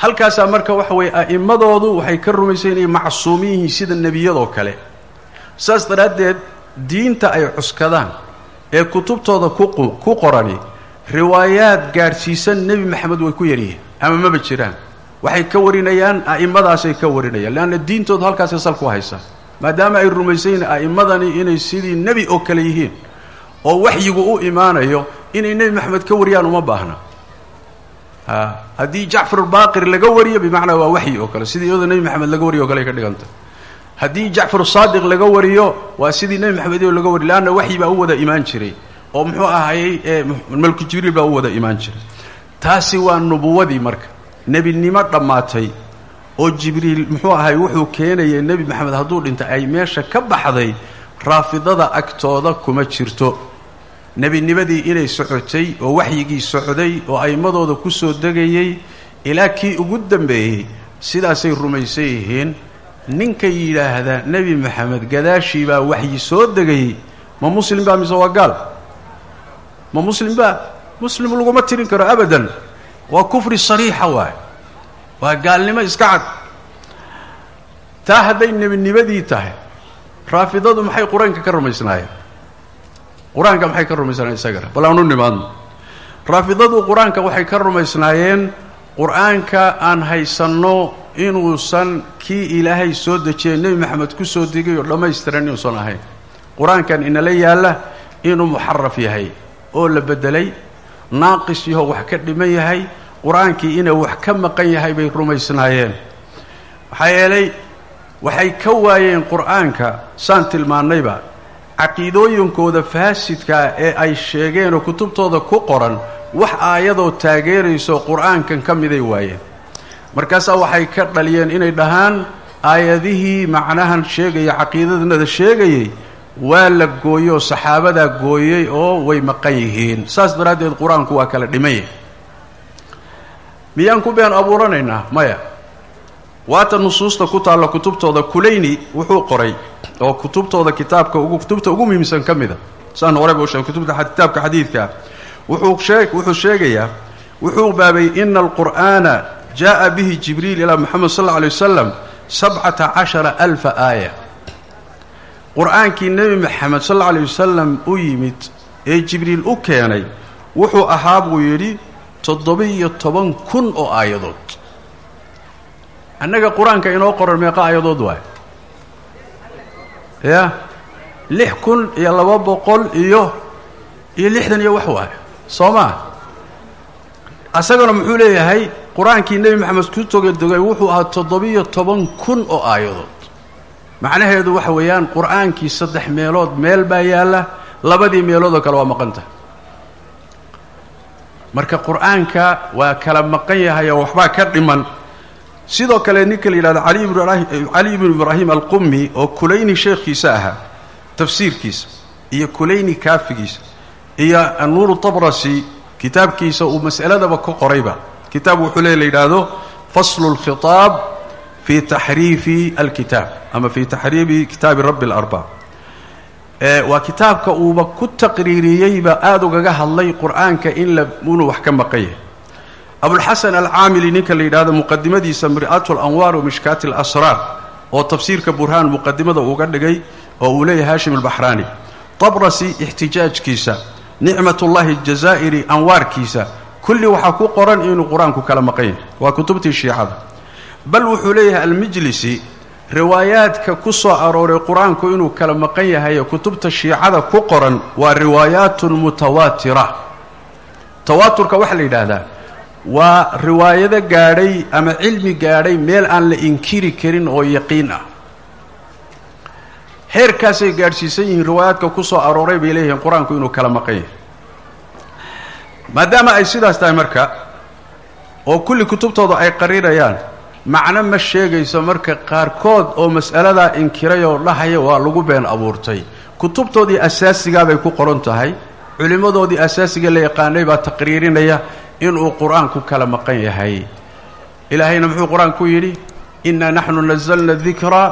Speaker 1: halkaasaa marka waxa weeye a'immadoodu waxay ka rumaysan inay macsuumin yihiin sida nebiyadoo kale. Saas daraaddeed diinta ay cuskadaan ee kutubtooda ku qorani riwaayaad gaadhsiisan nebi maxamed way ku yaryihiin ama maba jiraan. Waxay ka warinayaan a'immadaasay ka warinayaan leanna diintoodu halkaasay sal ku haysaa maadaama ay rumaysayiin a'immadani inay sidii nebi oo kale yihiin oo waxyigu u imaanayo inay nebi maxamed ka wariyaan uma baahna. A haddii jacfar baaqir laga wariyo bimacnaa waa waxyi oo kale. Sidii iyadoo nebi maxamed laga wariyo o kale ay ka dhiganta. Haddii jacfar saadiq laga wariyo waa sidii nebi maxamed iyo laga wariyo leanna waxyi baa u wada imaan jiray. Oo muxuu ahayey ee malku jibriil baa u wada imaan jiray. Taasi waa nubuwadii marka. Nebinimo dhammaatay oo jibriil muxuu ahay wuxuu keenayay nebi maxamed hadduu dhintay ay meesha ka baxday raafidada agtooda kuma jirto. Nebinimadii inay socotay oo waxyigii socday oo a'immadooda ku soo degayey ilaa kii ugu dambeeyey sidaasay rumaysan yihiin. Ninka yidhaahda nebi maxamed gadaashii baa waxyi soo degayey ma muslim baa mise waa gaal? Ma muslim baa muslim laguma tirin karo abadan. Waa kufri sariixa waay waa gaalnimo iska cad. Taa hadday nebinimadii tahay. Raafidadu maxay qur'aanka ka rumaysnaayeen? Qur'aanka maxay ka rumaysnaayeen isagana bal aanu nimaadno. Raafidadu qur'aanka waxay ka rumaysnaayeen qur'aanka aan haysanno inuusan kii ilaahay soo dejiyay nebi maxamed ku soo degay oo dhammaystiran inuusan ahayn. Qur'aankan inala yaalla inuu muxaraf yahay oo la beddelay naaqis yaho wax ka dhiman yahay qur'aankii inuu wax ka maqan yahay bay rumaysnaayeen. Maxaa yeelay waxay ka waayeen qur'aanka saan tilmaannayba caqiidooyinkooda faasidkaa ee ay sheegeen oo kutubtooda ku qoran wax aayadoo taageerayso qur'aankan ka miday waayeen. Markaasaa waxay ka dhaliyeen inay dhahaan aayadihii macnahan sheegaya caqiidadanada sheegayay waa la gooyey oo saxaabadaa gooyey oo way maqan yihiin. Saas daraaddeed qur'aanku waa kala dhiman yahay miyaan ku been abuuranaynaa? Maya. Waata nusuusta ku taalla kutubtooda kulayni wuxuu qoray oo kutubtooda kitaabka ugu kutubta ugu muhiimsan ka mida. Saan horeba u sheegay kutubta kitaabka xadiidkaa wuxuu shee wuxuu sheegayaa wuxuu baabay ina alqur'aana jaa'a bihi jibriil ilaa moxamed sal alla alay wasalam sabcata cashara alfa aaya. Qur'aankii nebi maxamed sal alla alay wasalam u yimid ee jibriil u keenay wuxuu ahaa buu yidhi toddoba-iyo toban kun oo aayadood. Annaga qur'aanka inoo qoran meeqa aayadood waay. Ya? Lix kun iyo laba boqol iyo iyo lixdan iyo wax waay. Soo maa asagana muxuu leeyahay qur'aankii nebi maxamed ku togadogay wuxuu ahaa toddoba-iyo toban kun oo aayadood. Macnaheedu waxa weeyaan qur'aankii saddex meelood meel baa yaalla labadii meeloodoo kale waa maqan tahay marka qur'aanka waa kala maqan yahay oo waxbaa ka dhiman. Sidoo kale ninka la yidhahdo cali ibnu ibraahim alqumi oo kulayni sheekhiisa ahaa tafsiirkiisa iyo kulayni kaafigiisa iyo anuuru tabrasi kitaabkiisa uu mas'aladaba ka qorayba. Kitaab wuxuu le la yidhaahdo faslu اlkhitaab fi taxriifi alkitaab ama fi taxriifi kitaabi rabbi اlarbaab waa kitaabka uuba ku taqriiriyeyba aada ugaga hadlay qur'aanka in la inuu wax ka maqan yahay abulxasan alcaamili ninka la yidhahdo muqadimadiisa mir'atu lanwaar wa mishkaati alasraar oo tafsiirka burhaan muqadimada uga dhigay oo uu leeyahay haashim albaxraani tabrasi ixtijaajkiisa nicmatullahi aljazaa'iri anwaarkiisa kulli waxaa ku qoran inuu qur'aanku kala maqan yahay waa kutubtii shiicada. Bal wuxuu leeyahay almijlisi riwaayaadka ku soo arooray qur'aanku inuu kala maqan yahay kutubta shiicada ku qoran waa riwaayaatun mutawaatira tawaaturka waxaa la yidhaahdaa waa riwaayado gaadhay ama cilmi gaadhay meel aan la inkiri karin oo yaqiin ah. Heerkaasay gaadhsiisan yihiin riwaayaadka ku soo arooray bay leeyihiin qur'aanku inuu kala maqan yahay. Maadaama ay sidaas tahay marka oo kulli kutubtooda ay qarinayaan macno ma sheegayso marka qaarkood oo mas'aladaa inkiray oo dhahaya waa lagu been abuurtay. Kutubtoodii asaasigaabay ku qoran tahay culimmadoodii asaasiga la yaqaanay baa taqriirinaya inuu qur'aanku kala maqan yahay. Ilaahayna muxuu qur'aanku yidhi innaa naxnu nasalna dikra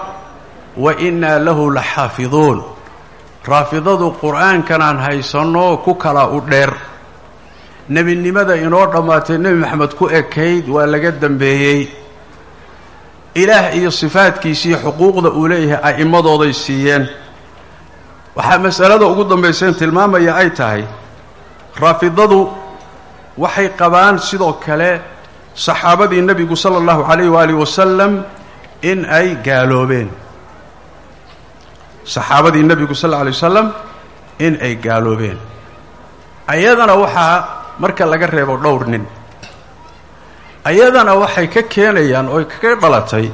Speaker 1: wa innaa lahu la xaafiduun raafidadu qur'aankanaan haysanno ku kala u dheer. Nebinimada inoo dhammaatay nebi maxamed ku ekayd waa laga dembeeyey ilaah iyo sifaadkiisiiyo xuquuqda uu leeyahay a'immadooday siiyeen. Waxaa masalada ugu dambayseen tilmaamaya ay tahay raafidadu waxay qabaan sidoo kale saxaabadii nebigu sala allahu calayh waaalih wasalam in ay gaaloobeen. Saxaabadii nebigu sal alla alay wasalam in ay gaaloobeen. Ayadana waxaa marka laga reebo dhowr nin ayadana waxay ka keenayaan oo kaga dhalatay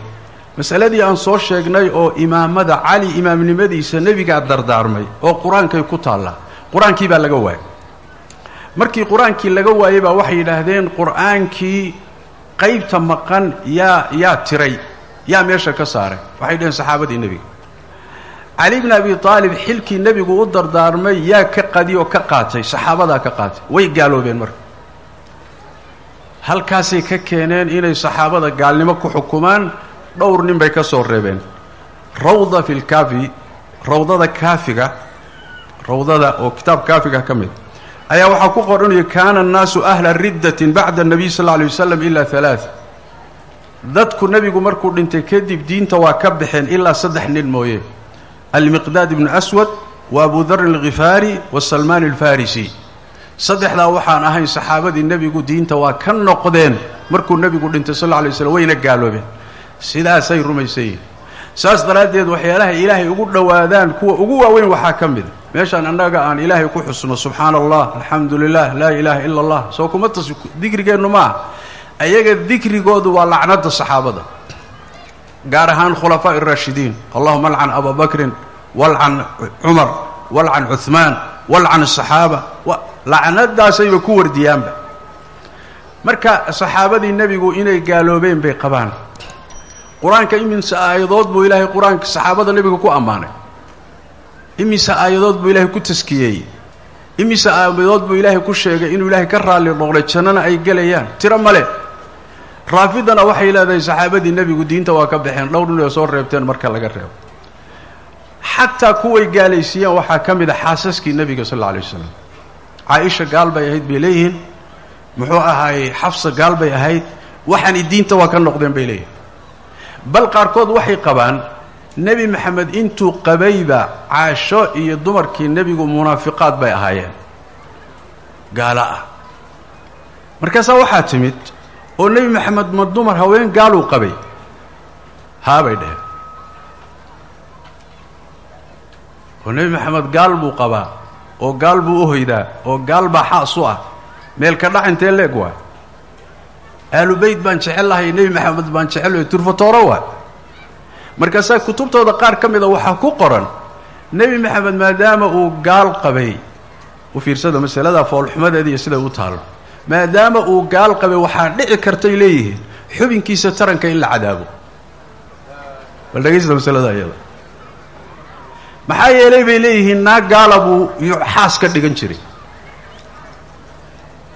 Speaker 1: masaladii aan soo sheegnay oo imaamada cali imaamnimadiisa nebigaa dardaarmay oo qur'aankay ku taallaa qur'aankii baa laga waayay. Markii qur'aankii laga waayey baa waxay yidhaahdeen qur'aankii qaybta maqan yaa yaa tiray yaa meesha ka saaray. Waxay dhaheen saxaabadii nebiga. Cali bni abi aalib xilkii nebigu u dardaarmay yaa ka qadi oo ka qaatay saxaabadaa ka qaatay. Way gaaloobeen marka halkaasay ka keeneen inay saxaabada gaalnimo ku xukumaan dhowr nin bay ka soo reebeen. Rawda fi lkaafi rawdada kaafiga rawdada oo kitaab kaafiga ka mid ayaa waxaa ku qoranayo kaana annaasu ahla riddatin bacda annabiy sal alla alay wasalam ilaa alaaa dadku nebigu markuu dhintay kadib diinta waa ka baxeen ilaa saddex nin mooye. Almiqdaad ibnu aswad wa abu darin alkhifaari wasalmaan alfarisi saddexdaa waxaan ahayn saxaabadii nebigu diinta waa ka noqdeen. Markuu nebigu dhintay sal alay waslam wayna gaaloobeen. Sidaasay rumaysan saas daraaddeed waxyaalaha ilaahay ugu dhowaadaan kuwa ugu waaweyn waxaa ka mida meeshaan annaga aan ilaahay ku xusno subxaana allah alxamdu lilah laa ilaaha ila allah soo kuma tas dikrigeennu ma ah ayaga dikrigoodu waa lacnada saxaabada. Gaar ahaan khulafaa raashidiin allahuma alcan abaa bakrin walcan cumar walcan cuhmaan walcan asaxaaba lacnadaasayba ku wardiyaanba. Marka saxaabadii nebigu inay gaaloobeen bay qabaan. Qur'aanka iminse aayadood buu ilaahay qur'aanka saxaabada nebiga ku ammaanay. Imise aayadood buu ilaahay ku taskiyeeyey imise aayadood buu ilaahay ku sheegay inuu ilaahay ka raalli noqday jannana ay gelayaan. Tiro male raafidana waxay leedahay saxaabadii nebigu diinta waa ka baxeen dhowr oo soo reebteen marka laga reebo xataa kuway gaalaysiiyeen waxaa ka mid a xaasaskii nebiga sal alla alay wasalam caaisha gaal bay ahayd bay leeyihiin. Muxuu ahaayey xafsa gaal bay ahayd. Waxaani diinta waa ka noqdeen bay leeyihiin bal qaarkood waxay qabaan nebi maxamed intuu qabayba caasho iyo dumarkii nebigu munaafiqaad bay ahaayeen. Gaalo ah. Markaasaa waxaa timid oo nebi maxamed ma dumar haween gaaluu qabay? Haabay dheheen oo nebi maxamed gaal buu qabaa oo gaal buu u hoydaa oo gaal baa xaas u ah. Meel ka dhac intee leeg waa? Aalu beyt baan jecel lahay nebi maxamed baan jecel turfatooro waa? Markaasaa kutubtooda qaar ka mida waxaa ku qoran nebi maxamed maadaama uu gaal qabay u fiirsada masalada foolxumadeeda iyo siday u taallo maadaama uu gaal qabay waxaa dhici kartay leeyihiin xubinkiisa taranka in la cadaabo. Bal dhegaysta masalada iyada maxaa yeelay bay leeyihiin naag gaala buu xaas ka dhigan jiray.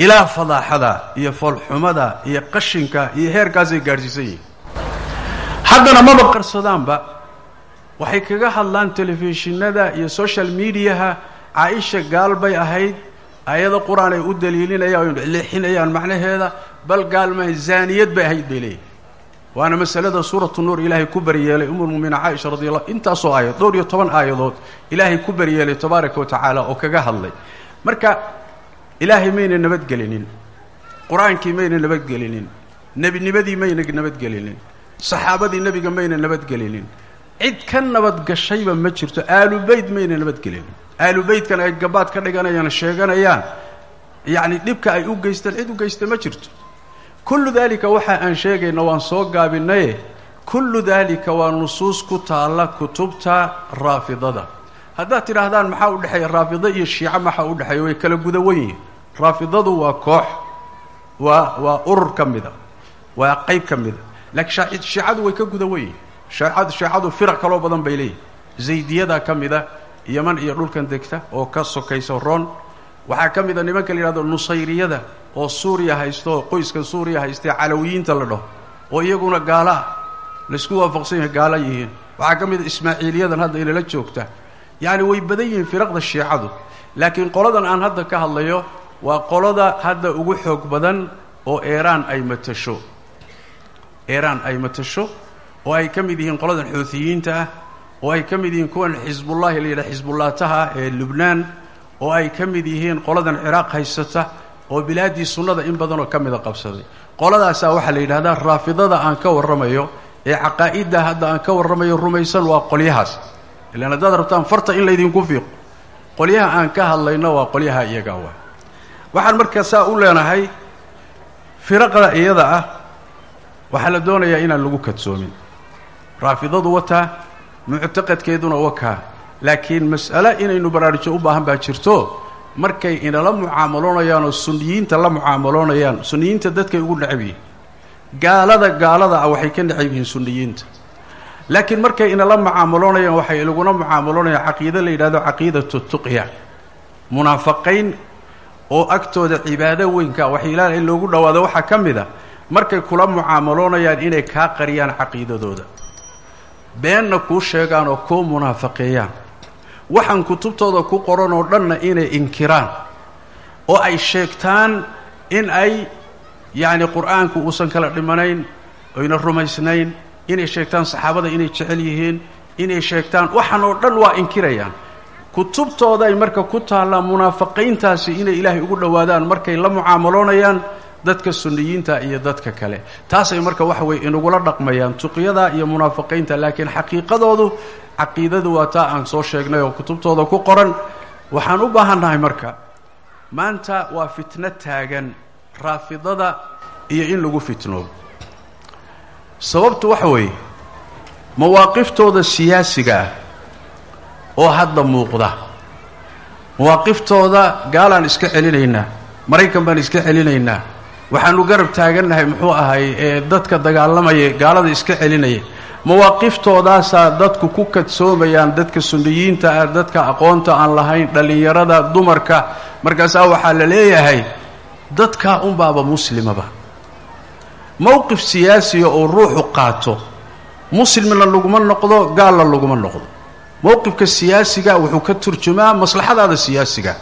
Speaker 1: Ilaa fadaaxada iyo foolxumada iyo qashinka iyo heerkaasay gaadhsiisan yihiin haddana maba qarsadaanba waxay kaga hadlaan telefishinada iyo social mediaha caaisha gaal bay ahayd ayado qur'aan ay u daliilinayaan leexinayaan macnaheeda bal gaalmaha zaaniyad bay ahayd bay leeyihiin waana masalada suuratu nuur ilaahay ku baryeelay umulmuminiin caaisha radi allah intaasoo aayad dhowr iyo toban aayadood ilaahay ku baryeelay tabaaraka wa tacaala oo kaga hadlay. Marka ilaahay mayna nabadgelinin qur'aankii mayna nabadgelinin nebinimadii mayna nabadgelinin saxaabadii nebiga mayna nabadgelinin cid ka nabadgashayba ma jirto. Aalu beyt mayna nabadgelinin aalu beytkan ay gabaad ka dhiganayaan sheeganayaan. Yacni dhibka ay u geystaan cid u geysta ma jirto kullu daalika waxa aan sheegayna waan soo gaabinaye kullu daalika waa nusuus ku taalla kutubta raafidada. Haddaad tidhaahdaan maxaa u dhexeeya raafido iyo shiico maxaa u dhexeeya? Way kala guda wan yihiin. Raafidadu waa koox waa waa urur ka mida waa qayb ka mida laakiin shiicadu way ka guda wan yihiin. Shiicadu shiicadu kaloo badan bay leeyihiin zaydiyadaa ka mida yaman iyo dhulkan degta oo ka sokaysa roon. Waxaa ka mid a nimanka la yidhahdo nusayriyada oo suuriya haysto oo qoyskan suuriya haystee calawiyiinta la dhaho oo iyaguna gaala ah laysku waafaqsan yahay gaala yihiin. Waxaa ka mid a ismaaciiliyadan hadda inala joogta. Yacni way badan yihiin firaqda shiicadu. Laakiin qoladan aan hadda ka hadlayo waa qolada hadda ugu xoog badan oo eeraan ay matasho. Eeraan ay matasho oo ay ka mid yihiin qoladan xuutiyiinta ah oo ay ka mid yihiin kuwan xisbullahi la yidhaha xisbullaataha ee lubnaan oo ay ka mid yihiin qoladan ciraaq haysata oo bilaaddii sunnada in badanoo ka mida qabsaday. Qoladaasaa waxaa la yidhahdaa raafidada aan ka warramayo ee caqaa'idda hadda aan ka warramayo rumaysan waa qolyahaas. Ilaan haddaad rabtaan farta in laydinku fiiqo. Qolyaha aan ka hadlayno waa qolyaha iyagaa waa. Waxaan markaa saa u leenahay firaqda iyada ah waxaa la doonayaa inaan lagu kadsoomin. Raafidadu wataa muctaqadkeeduna wakaa. Laakiin mas'ale inaynu baraarujo u baahan baa jirto markay inala mucaamaloonayaan oo sunniyiinta la mucaamaloonayaan sunniyiinta dadkay ugu necab gaalada gaalada ah waxay ka necab yihiin sunniyiinta. Laakiin markay inala mucaamaloonayaan waxay laguna mucaamaloonayaan caqiido la yidhahdo caqiidatu tuqya. Munaafaqayn oo agtooda cibaado weynka wax ilaal in loogu dhowaado waxaa ka mid a markay kula mucaamaloonayaan inay kaa qariyaan caqiidadooda. Beenna kuu sheegaan oo kuu munaafaqeeyaan waxaan kutubtooda ku qoran oo dhanna inay inkiraan oo ay sheegtaan in ay yacni qur'aanku uusan kala dhimanayn oyna rumaysnayn inay sheegtaan saxaabada inay jecel yihiin inay sheegtaan waxaan oo dhan waa inkirayaan. Kutubtooday marka ku taallaa munaafaqayntaasi inay ilaahay ugu dhowaadaan markay la mucaamaloonayaan dadka sunniyiinta iyo dadka kale. Taasay marka waxa weye inagula dhaqmayaan tuqyada iyo munaafiqiinta laakiin xaqiiqadoodu caqiidadu waa taa aan soo sheegnay oo kutubtooda ku qoran. Waxaan u baahannahay marka maanta waa fitno taagan raafidada iyo in lagu fitnoobo. Sababtu waxa weeye mawaaqiftooda siyaasiga ah oo hadda muuqda. Mawaaqiftooda gaalaan iska celinaynaa maraykan baan iska celinaynaa waxaanu garab taagannahay muxuu ahay ee dadka dagaalamaya gaalada iska celinaya. Mawaaqiftoodaasa dadku ku kadsoomayaan dadka sunniyiinta ah dadka aqoonta aan lahayn dhallinyarada dumarka. Markaasaa waxaa la leeyahay dadkaa unbaaba muslimaba. Mowqif siyaasiya oo ruuxu qaato muslimna laguma noqdo gaalna laguma noqdo. Mowqifka siyaasiga wuxuu ka turjumaa maslaxadaada siyaasiga.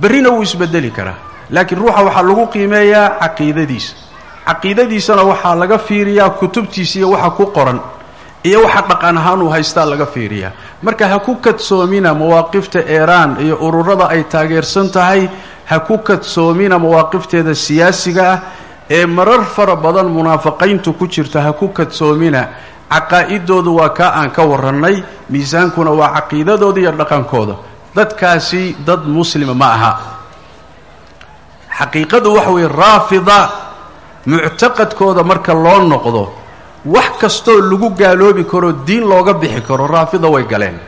Speaker 1: Berrina wuu isbedeli karaa laakiin ruuxa waxaa lagu qiimeeyaa caqiidadiisa. Caqiidadiisana waxaa laga fiiriyaa kutubtiisa iyo waxa ku qoran iyo waxa dhaqan ahaan uu haystaa laga fiiriyaa. Marka ha ku kadsoomina mawaaqifta eeraan iyo ururada ay taageersan tahay ha ku kadsoomina mawaaqifteeda siyaasiga ah ee marar fara badan munaafiqiyntu ku jirta ha ku kadsoomina caqaa'idoodu waa kaa aan ka warrannay miisaankuna waa caqiidadooda iyo dhaqankooda. Dadkaasi dad muslima ma aha xaqiiqadu waxa weeye raafida muctaqadkooda marka loo noqdo wax kastoo lagu gaaloobi karo diin looga bixi karo raafida way galeen.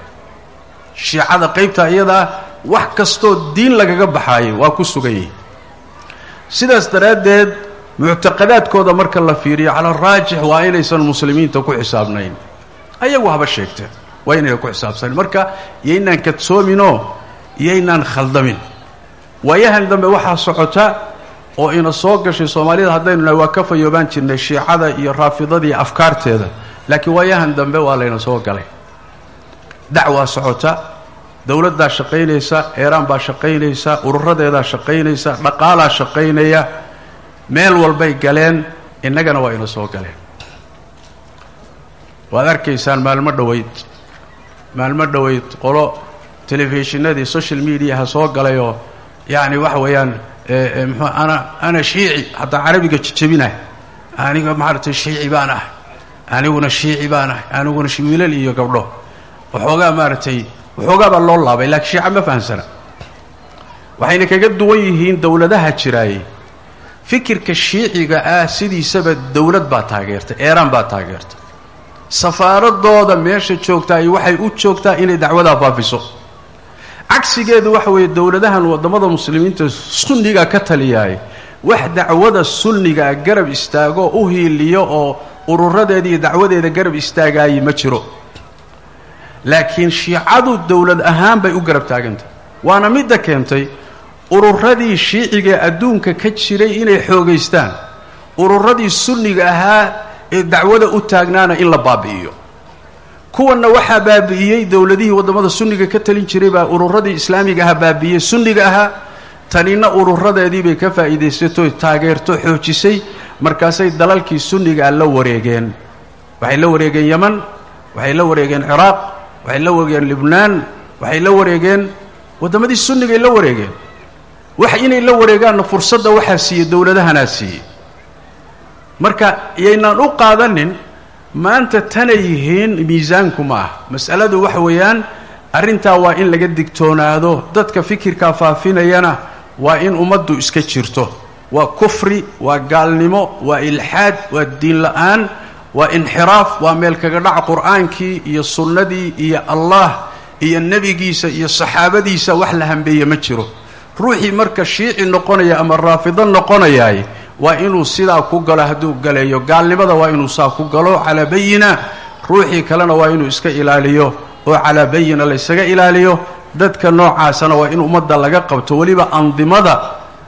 Speaker 1: Shiicada qaybta iyadaa wax kastoo diin lagaga baxaayo waa ku sugan yihi sidaas daraaddeed muctaqadaadkooda marka la fiiriyo cala raajix waa inaysan muslimiinta ku xisaabnayn. Ayagu haba sheegteen waa inayna ku xisaabsanayn marka iyaynaan kadsoominoo iyaynaan khaldamin waayahan dambe waxaa socota oo ina soo gashay soomaalida haddaynu waa ka fayoobaan jirnay shiicada iyo raafidadii afkaarteeda laakiin waayahan dambe waa layna soo galay. Dacwaa socota dowladdaa shaqaynaysa eeraan baa shaqaynaysa ururadeedaa shaqaynaysa dhaqaalaa shaqaynaya meel walbay galeen innagana waa ina soo galeen. Waad arkaysaan maalmo dhoweyd maalmo dhoweyd qolo telefishinadii social mediaha soo galayoo yacni waxa weeyaan mxuu ana ana shiici hataa carabiga jejebinah aniga maaragtay shiici baan ahay. Aniguna shiici baan ahay. Aniguna wiilal iyo gabdho. Waxoogaa maaragtay waxoogaa baa loo laabay laakiin shiica ma fahamsana waxayna kaga duwan yihiin dowladaha jiraayey. Fikirka shiiciga ah sidiisaba dowlad baa taageertay eeraan baa taageertay. Safaaradooda meesha joogtaay waxay u joogtaa inay dacwadaa faafiso cagsigeedu waxa weeye dowladahan waddamada muslimiinta sunniga ka taliyaay wax dacwada sunnigaa garab istaago u hiiliyo oo ururadeeda iyo dacwadeeda garab istaagaayi ma jiro. Laakiin shiicadu dowlad ahaan bay u garab taagantahay waana midda keentay ururadii shiicigae adduunka ka jiray inay xoogaystaan ururadii sunniga ahaa ee dacwada u taagnaana in la baabi'iyo kuwanna waxaa baabi'iyey dowladihii waddamada sunniga ka talin jiray baa ururadii islaamiga ahaa baabi'iyey sunniga ahaa tanina ururadeedii bay ka faa'iidaysatoo taageerto xoojisay markaasay dalalkii sunnigaa la wareegeen. Waxay la wareegeen yeman waxay la wareegeen ciraaq waxay la wareegeen libnaan waxay la wareegeen waddamadii sunnigay la wareegeen. Wax inay la wareegaanna fursadda waxaa siiyey dowladahanaa siiyey. Marka yaynaan u qaadanin maanta tanay yihiin miisaanku ma ah mas'aladu waxa weeyaan arrintaa waa in laga digtoonaado. Dadka fikirkaa faafinayana waa in ummaddu iska jirto. Waa kufri waa gaalnimo waa ilxaad waa diin la'aan waa inxiraaf waa meel kaga dhac qur'aankii iyo sunnadii iyo allah iyo nebigiisa iyo saxaabadiisa wax la hambeeye ma jiro. Ruuxii marka shiici noqonaya ama raafido noqonayaay waa inuu sidaa ku galo hadduu galayo gaalnimada waa inuu saa ku galo calaa bayina. Ruuxii kalena waa inuu iska ilaaliyo oo calaa bayina la ysaga ilaaliyo. Dadka noocaasana waa in ummadda laga qabto. Weliba andimada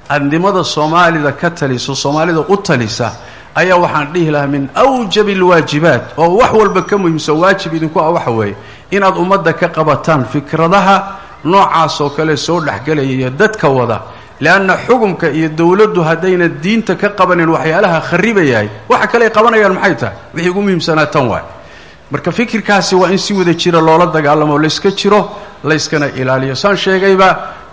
Speaker 1: andimada soomaalida ka talisa soomaalida u talisa ayaa waxaan dhihi lahaa min awjabi alwaajibaat. Oo wax walba ka muhiimsan waajib idinku ah waxa weeye. Inaad ummadda ka qabataan fikradaha noocaas oo kale soo dhexgelaya dadka wada leanna xukumka iyo dowladdu haddayna diinta ka qabanin waxyaalaha kharibayahay waxa kale ay qabanayaan maxay tahay wixii ugu muhiimsanaa tan waay marka fikirkaasi waa in si wada jira loola dagaalamo layska jiro layskana ilaaliyo saan sheegayba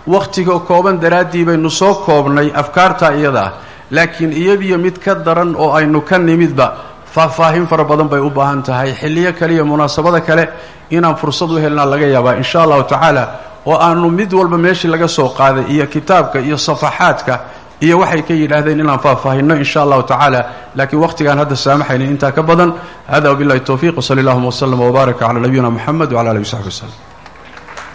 Speaker 1: wakhtiga kooban daraaddii baynu soo koobnay afkaarta iyada ah laakiin iyadiyo mid ka daran oo aynu ka nimidba faahfaahin fara badan bay u baahan tahay xilliyo kale munaasabada kale inaan fursad u helnaa laga yaabaa insha allahu tacaala oo aanu mid walba meeshii laga soo qaaday iyo kitaabka iyo safaxaadka iyo waxay ka yidhaahdeen inaan faahfaahinno insha allahu tacaala laakiin wakhtigaan hadda saamaxaynin intaa ka badan. Hada wabillahi towfiiq wsali allahuma wslama wbaaraka cala nabiyina moxamed wcala alihi w saxbi wslem